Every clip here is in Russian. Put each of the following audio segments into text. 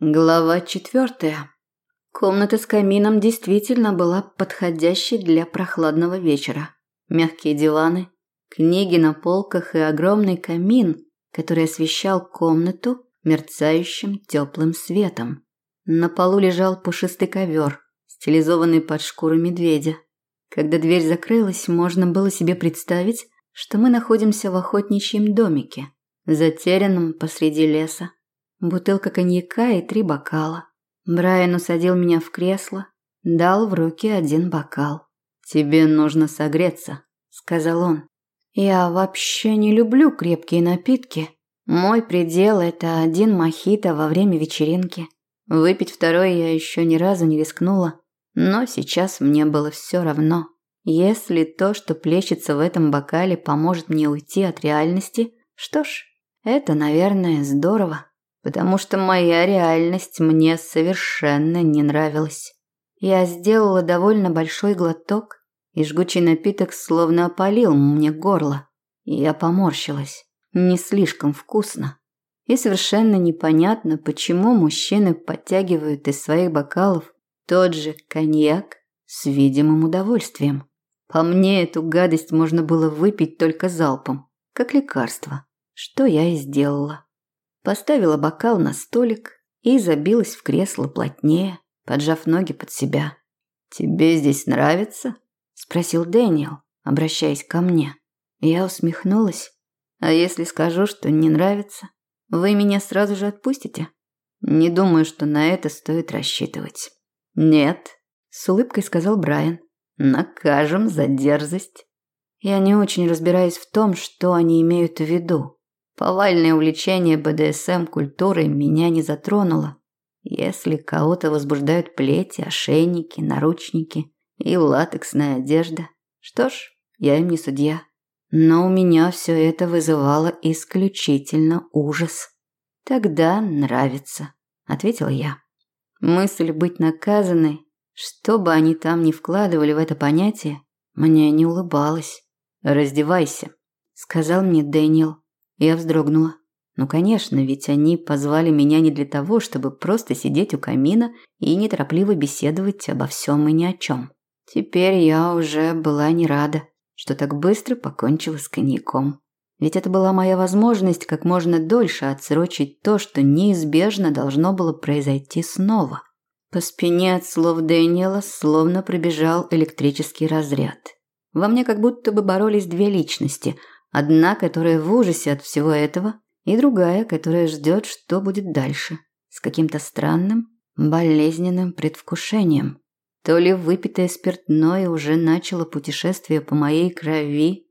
Глава четвертая. Комната с камином действительно была подходящей для прохладного вечера. Мягкие диваны, книги на полках и огромный камин, который освещал комнату мерцающим теплым светом. На полу лежал пушистый ковер, стилизованный под шкуру медведя. Когда дверь закрылась, можно было себе представить, что мы находимся в охотничьем домике, затерянном посреди леса. Бутылка коньяка и три бокала. Брайан усадил меня в кресло, дал в руки один бокал. «Тебе нужно согреться», – сказал он. «Я вообще не люблю крепкие напитки. Мой предел – это один мохито во время вечеринки. Выпить второй я еще ни разу не рискнула, но сейчас мне было все равно. Если то, что плещется в этом бокале, поможет мне уйти от реальности, что ж, это, наверное, здорово, потому что моя реальность мне совершенно не нравилась. Я сделала довольно большой глоток, и жгучий напиток словно опалил мне горло. Я поморщилась. Не слишком вкусно. И совершенно непонятно, почему мужчины подтягивают из своих бокалов тот же коньяк с видимым удовольствием. По мне, эту гадость можно было выпить только залпом, как лекарство, что я и сделала. Поставила бокал на столик и забилась в кресло плотнее, поджав ноги под себя. «Тебе здесь нравится?» – спросил Дэниел, обращаясь ко мне. Я усмехнулась. «А если скажу, что не нравится?» Вы меня сразу же отпустите? Не думаю, что на это стоит рассчитывать. Нет, с улыбкой сказал Брайан. Накажем за дерзость. Я не очень разбираюсь в том, что они имеют в виду. Повальное увлечение БДСМ культурой меня не затронуло. Если кого-то возбуждают плети, ошейники, наручники и латексная одежда, что ж, я им не судья. Но у меня все это вызывало исключительно ужас. Тогда нравится, ответила я. Мысль быть наказанной, что бы они там ни вкладывали в это понятие, мне не улыбалась. Раздевайся, сказал мне Дэниел. Я вздрогнула. Ну, конечно, ведь они позвали меня не для того, чтобы просто сидеть у камина и неторопливо беседовать обо всем и ни о чем. Теперь я уже была не рада что так быстро покончила с коньяком. Ведь это была моя возможность как можно дольше отсрочить то, что неизбежно должно было произойти снова. По спине от слов Дэниела словно пробежал электрический разряд. Во мне как будто бы боролись две личности. Одна, которая в ужасе от всего этого, и другая, которая ждет, что будет дальше. С каким-то странным, болезненным предвкушением. То ли выпитое спиртное уже начало путешествие по моей крови,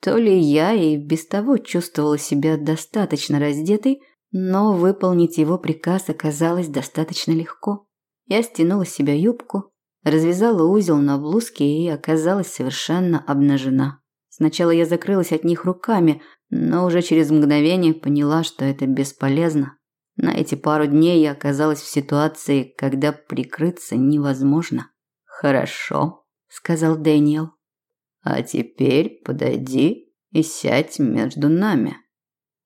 то ли я и без того чувствовала себя достаточно раздетой, но выполнить его приказ оказалось достаточно легко. Я стянула с себя юбку, развязала узел на блузке и оказалась совершенно обнажена. Сначала я закрылась от них руками, но уже через мгновение поняла, что это бесполезно. На эти пару дней я оказалась в ситуации, когда прикрыться невозможно. Хорошо, сказал Дэниел. А теперь подойди и сядь между нами.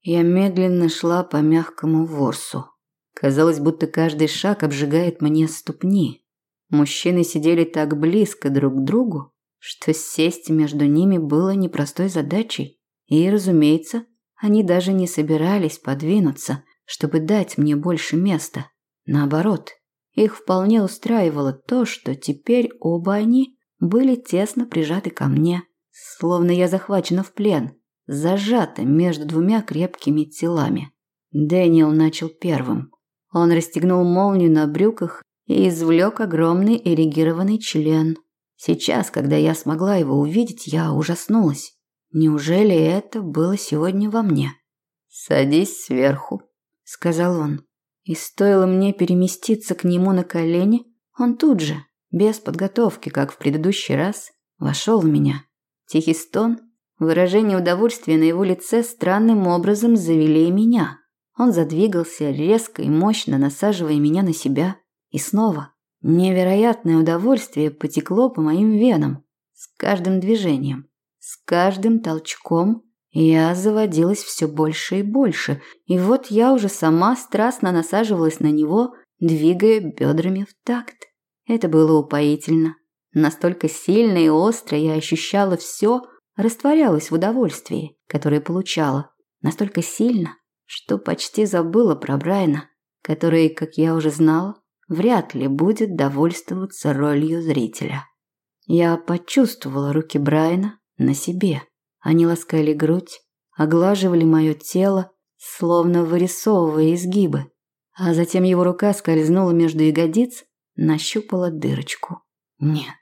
Я медленно шла по мягкому ворсу. Казалось, будто каждый шаг обжигает мне ступни. Мужчины сидели так близко друг к другу, что сесть между ними было непростой задачей. И, разумеется, они даже не собирались подвинуться, чтобы дать мне больше места. Наоборот, их вполне устраивало то, что теперь оба они были тесно прижаты ко мне, словно я захвачена в плен, зажата между двумя крепкими телами. Дэниел начал первым. Он расстегнул молнию на брюках и извлек огромный эрегированный член. Сейчас, когда я смогла его увидеть, я ужаснулась. Неужели это было сегодня во мне? «Садись сверху», — сказал он. И стоило мне переместиться к нему на колени, он тут же, без подготовки, как в предыдущий раз, вошел в меня. Тихий стон, выражение удовольствия на его лице странным образом завели меня. Он задвигался резко и мощно, насаживая меня на себя. И снова невероятное удовольствие потекло по моим венам с каждым движением, с каждым толчком Я заводилась все больше и больше, и вот я уже сама страстно насаживалась на него, двигая бедрами в такт. Это было упоительно. Настолько сильно и остро я ощущала все, растворялась в удовольствии, которое получала. Настолько сильно, что почти забыла про Брайана, который, как я уже знала, вряд ли будет довольствоваться ролью зрителя. Я почувствовала руки Брайана на себе. Они ласкали грудь, оглаживали мое тело, словно вырисовывая изгибы. А затем его рука скользнула между ягодиц, нащупала дырочку. Нет,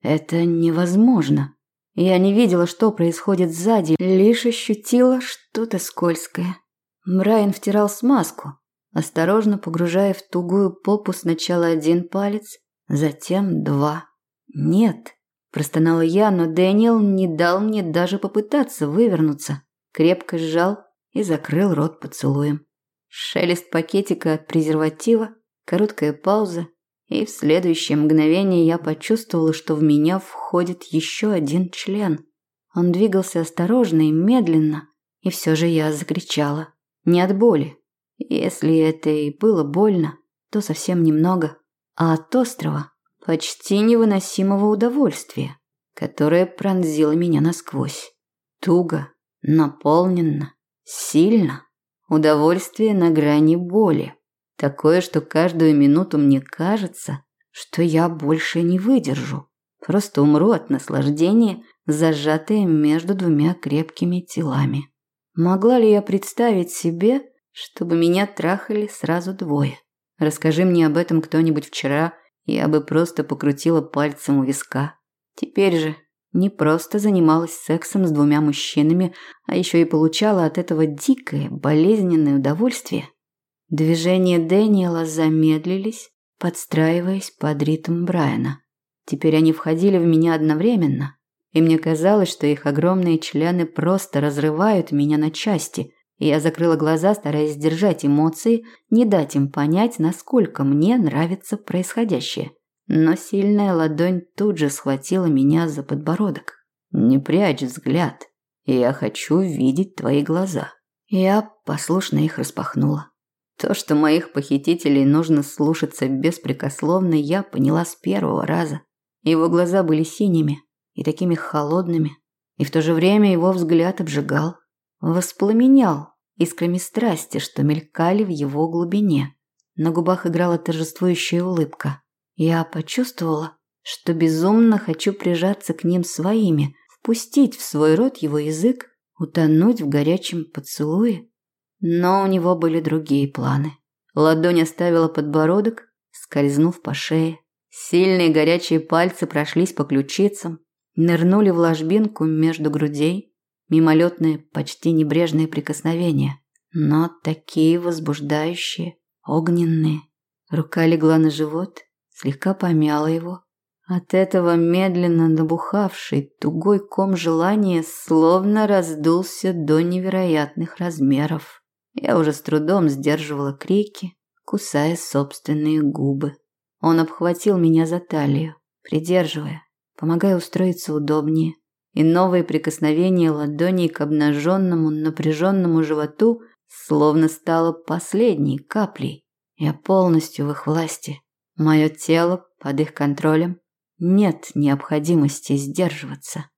это невозможно. Я не видела, что происходит сзади, лишь ощутила что-то скользкое. Брайан втирал смазку, осторожно погружая в тугую попу сначала один палец, затем два. «Нет», – простонала я, но Дэниел не дал мне даже попытаться вывернуться. Крепко сжал и закрыл рот поцелуем. Шелест пакетика от презерватива, короткая пауза, и в следующее мгновение я почувствовала, что в меня входит еще один член. Он двигался осторожно и медленно, и все же я закричала. Не от боли. Если это и было больно, то совсем немного, а от острова почти невыносимого удовольствия, которое пронзило меня насквозь. Туго, наполненно, сильно. Удовольствие на грани боли. Такое, что каждую минуту мне кажется, что я больше не выдержу. Просто умру от наслаждения, зажатая между двумя крепкими телами. Могла ли я представить себе, чтобы меня трахали сразу двое? Расскажи мне об этом кто-нибудь вчера – я бы просто покрутила пальцем у виска. Теперь же не просто занималась сексом с двумя мужчинами, а еще и получала от этого дикое, болезненное удовольствие. Движения Дэниела замедлились, подстраиваясь под ритм Брайана. Теперь они входили в меня одновременно, и мне казалось, что их огромные члены просто разрывают меня на части – я закрыла глаза, стараясь сдержать эмоции, не дать им понять, насколько мне нравится происходящее. Но сильная ладонь тут же схватила меня за подбородок. «Не прячь взгляд. Я хочу видеть твои глаза». Я послушно их распахнула. То, что моих похитителей нужно слушаться беспрекословно, я поняла с первого раза. Его глаза были синими и такими холодными, и в то же время его взгляд обжигал воспламенял искрами страсти, что мелькали в его глубине. На губах играла торжествующая улыбка. Я почувствовала, что безумно хочу прижаться к ним своими, впустить в свой рот его язык, утонуть в горячем поцелуе. Но у него были другие планы. Ладонь оставила подбородок, скользнув по шее. Сильные горячие пальцы прошлись по ключицам, нырнули в ложбинку между грудей, мимолетные, почти небрежные прикосновения, но такие возбуждающие, огненные. Рука легла на живот, слегка помяла его. От этого медленно набухавший тугой ком желания словно раздулся до невероятных размеров. Я уже с трудом сдерживала крики, кусая собственные губы. Он обхватил меня за талию, придерживая, помогая устроиться удобнее и новые прикосновения ладоней к обнаженному напряженному животу словно стало последней каплей. Я полностью в их власти. Мое тело под их контролем. Нет необходимости сдерживаться.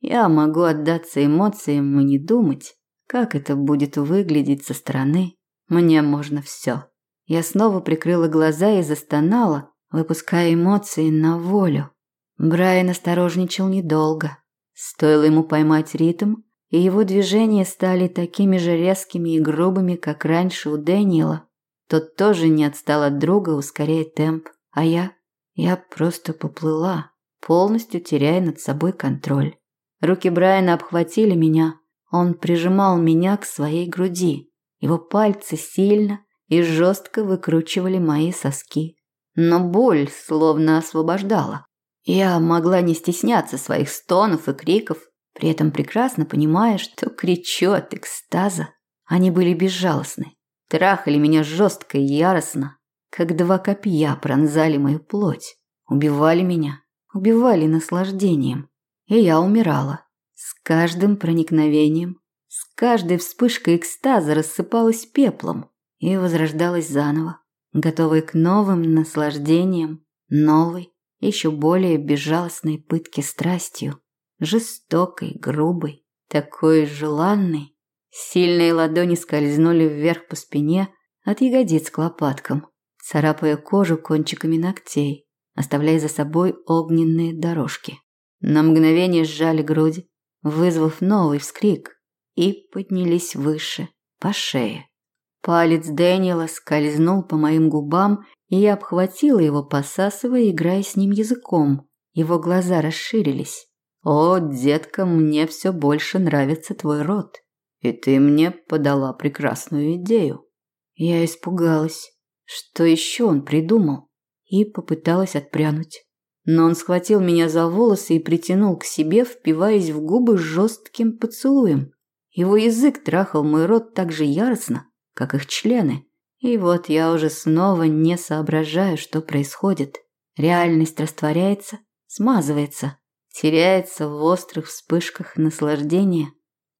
Я могу отдаться эмоциям и не думать, как это будет выглядеть со стороны. Мне можно все. Я снова прикрыла глаза и застонала, выпуская эмоции на волю. Брайан осторожничал недолго. Стоило ему поймать ритм, и его движения стали такими же резкими и грубыми, как раньше у Дэниела. Тот тоже не отстал от друга, ускоряя темп, а я... Я просто поплыла, полностью теряя над собой контроль. Руки Брайана обхватили меня, он прижимал меня к своей груди. Его пальцы сильно и жестко выкручивали мои соски. Но боль словно освобождала. Я могла не стесняться своих стонов и криков, при этом прекрасно понимая, что кричу от экстаза. Они были безжалостны, трахали меня жестко и яростно, как два копья пронзали мою плоть, убивали меня, убивали наслаждением. И я умирала с каждым проникновением, с каждой вспышкой экстаза рассыпалась пеплом и возрождалась заново, готовая к новым наслаждениям, новой, еще более безжалостной пытке страстью, жестокой, грубой, такой желанной. Сильные ладони скользнули вверх по спине от ягодиц к лопаткам, царапая кожу кончиками ногтей, оставляя за собой огненные дорожки. На мгновение сжали грудь, вызвав новый вскрик, и поднялись выше, по шее. Палец Дэниела скользнул по моим губам, и я обхватила его, посасывая, играя с ним языком. Его глаза расширились. «О, детка, мне все больше нравится твой рот, и ты мне подала прекрасную идею». Я испугалась, что еще он придумал, и попыталась отпрянуть. Но он схватил меня за волосы и притянул к себе, впиваясь в губы жестким поцелуем. Его язык трахал мой рот так же яростно, как их члены. И вот я уже снова не соображаю, что происходит. Реальность растворяется, смазывается, теряется в острых вспышках наслаждения.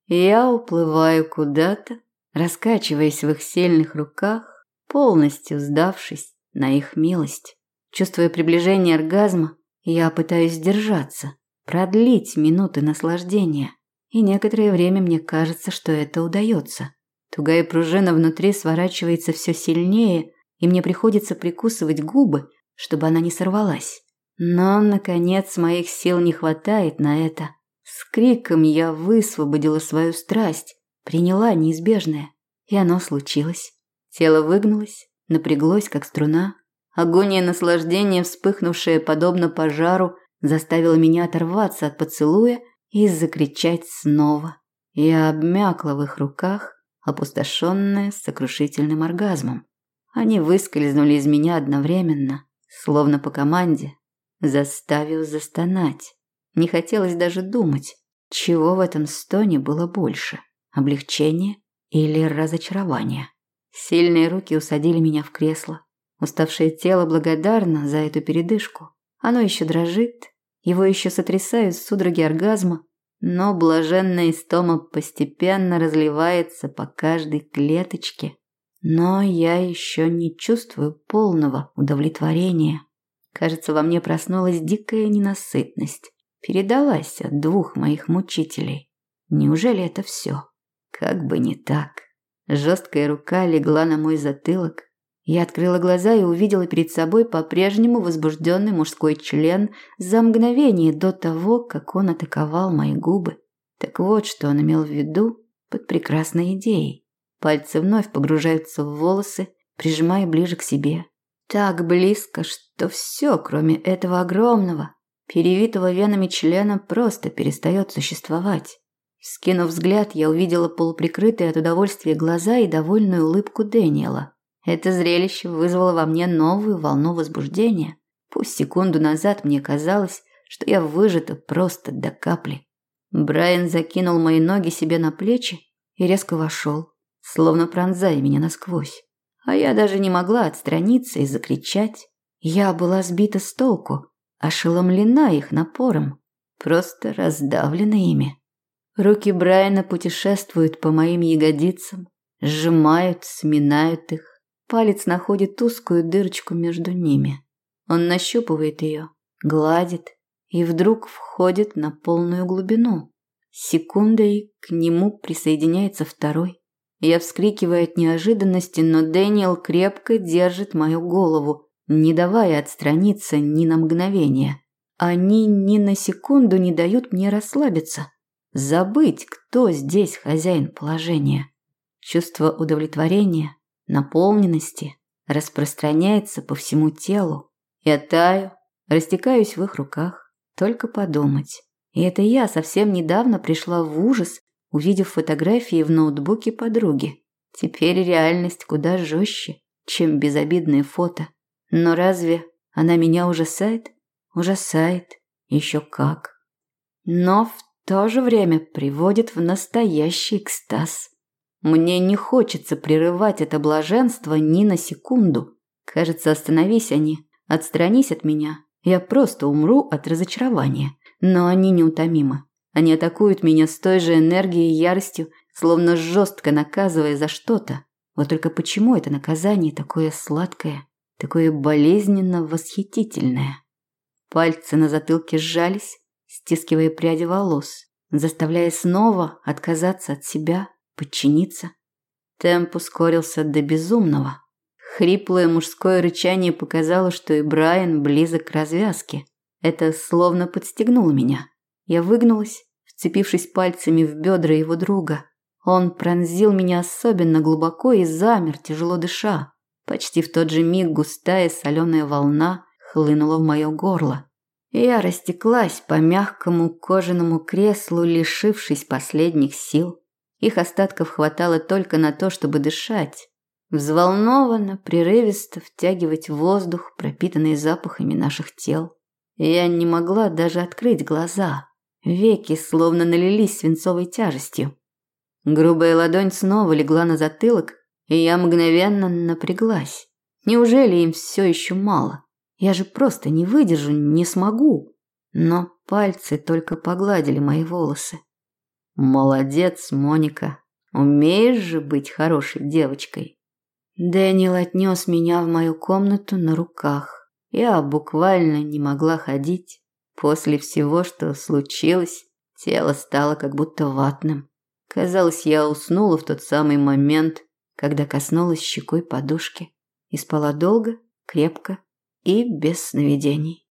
Я уплываю куда-то, раскачиваясь в их сильных руках, полностью сдавшись на их милость. Чувствуя приближение оргазма, я пытаюсь сдержаться, продлить минуты наслаждения. И некоторое время мне кажется, что это удается. Тугая пружина внутри сворачивается все сильнее, и мне приходится прикусывать губы, чтобы она не сорвалась. Но, наконец, моих сил не хватает на это. С криком я высвободила свою страсть, приняла неизбежное. И оно случилось. Тело выгнулось, напряглось, как струна. Агония наслаждения, вспыхнувшая подобно пожару, заставила меня оторваться от поцелуя и закричать снова. Я обмякла в их руках, опустошенная сокрушительным оргазмом. Они выскользнули из меня одновременно, словно по команде, заставив застонать. Не хотелось даже думать, чего в этом стоне было больше – облегчения или разочарования. Сильные руки усадили меня в кресло. Уставшее тело благодарно за эту передышку. Оно еще дрожит, его еще сотрясают судороги оргазма, но блаженная истома постепенно разливается по каждой клеточке. Но я еще не чувствую полного удовлетворения. Кажется, во мне проснулась дикая ненасытность. Передалась от двух моих мучителей. Неужели это все? Как бы не так. Жесткая рука легла на мой затылок, я открыла глаза и увидела перед собой по-прежнему возбужденный мужской член за мгновение до того, как он атаковал мои губы. Так вот, что он имел в виду под прекрасной идеей. Пальцы вновь погружаются в волосы, прижимая ближе к себе. Так близко, что все, кроме этого огромного, перевитого венами члена, просто перестает существовать. Скинув взгляд, я увидела полуприкрытые от удовольствия глаза и довольную улыбку Дэниела. Это зрелище вызвало во мне новую волну возбуждения. Пусть секунду назад мне казалось, что я выжата просто до капли. Брайан закинул мои ноги себе на плечи и резко вошел, словно пронзая меня насквозь. А я даже не могла отстраниться и закричать. Я была сбита с толку, ошеломлена их напором, просто раздавлена ими. Руки Брайана путешествуют по моим ягодицам, сжимают, сминают их, Палец находит узкую дырочку между ними. Он нащупывает ее, гладит и вдруг входит на полную глубину. Секундой к нему присоединяется второй. Я вскрикиваю от неожиданности, но Дэниел крепко держит мою голову, не давая отстраниться ни на мгновение. Они ни на секунду не дают мне расслабиться, забыть, кто здесь хозяин положения. Чувство удовлетворения, наполненности распространяется по всему телу. Я таю, растекаюсь в их руках. Только подумать. И это я совсем недавно пришла в ужас, увидев фотографии в ноутбуке подруги. Теперь реальность куда жестче, чем безобидные фото. Но разве она меня ужасает? Ужасает. Еще как. Но в то же время приводит в настоящий экстаз. Мне не хочется прерывать это блаженство ни на секунду. Кажется, остановись они, отстранись от меня. Я просто умру от разочарования. Но они неутомимы. Они атакуют меня с той же энергией и яростью, словно жестко наказывая за что-то. Вот только почему это наказание такое сладкое, такое болезненно восхитительное? Пальцы на затылке сжались, стискивая пряди волос, заставляя снова отказаться от себя, подчиниться. Темп ускорился до безумного. Хриплое мужское рычание показало, что и Брайан близок к развязке. Это словно подстегнуло меня. Я выгнулась, вцепившись пальцами в бедра его друга. Он пронзил меня особенно глубоко и замер, тяжело дыша. Почти в тот же миг густая соленая волна хлынула в мое горло. Я растеклась по мягкому кожаному креслу, лишившись последних сил. Их остатков хватало только на то, чтобы дышать. Взволнованно, прерывисто втягивать воздух, пропитанный запахами наших тел. Я не могла даже открыть глаза. Веки словно налились свинцовой тяжестью. Грубая ладонь снова легла на затылок, и я мгновенно напряглась. Неужели им все еще мало? Я же просто не выдержу, не смогу. Но пальцы только погладили мои волосы. Молодец, Моника. Умеешь же быть хорошей девочкой. Дэниел отнес меня в мою комнату на руках. Я буквально не могла ходить. После всего, что случилось, тело стало как будто ватным. Казалось, я уснула в тот самый момент, когда коснулась щекой подушки. И спала долго, крепко и без сновидений.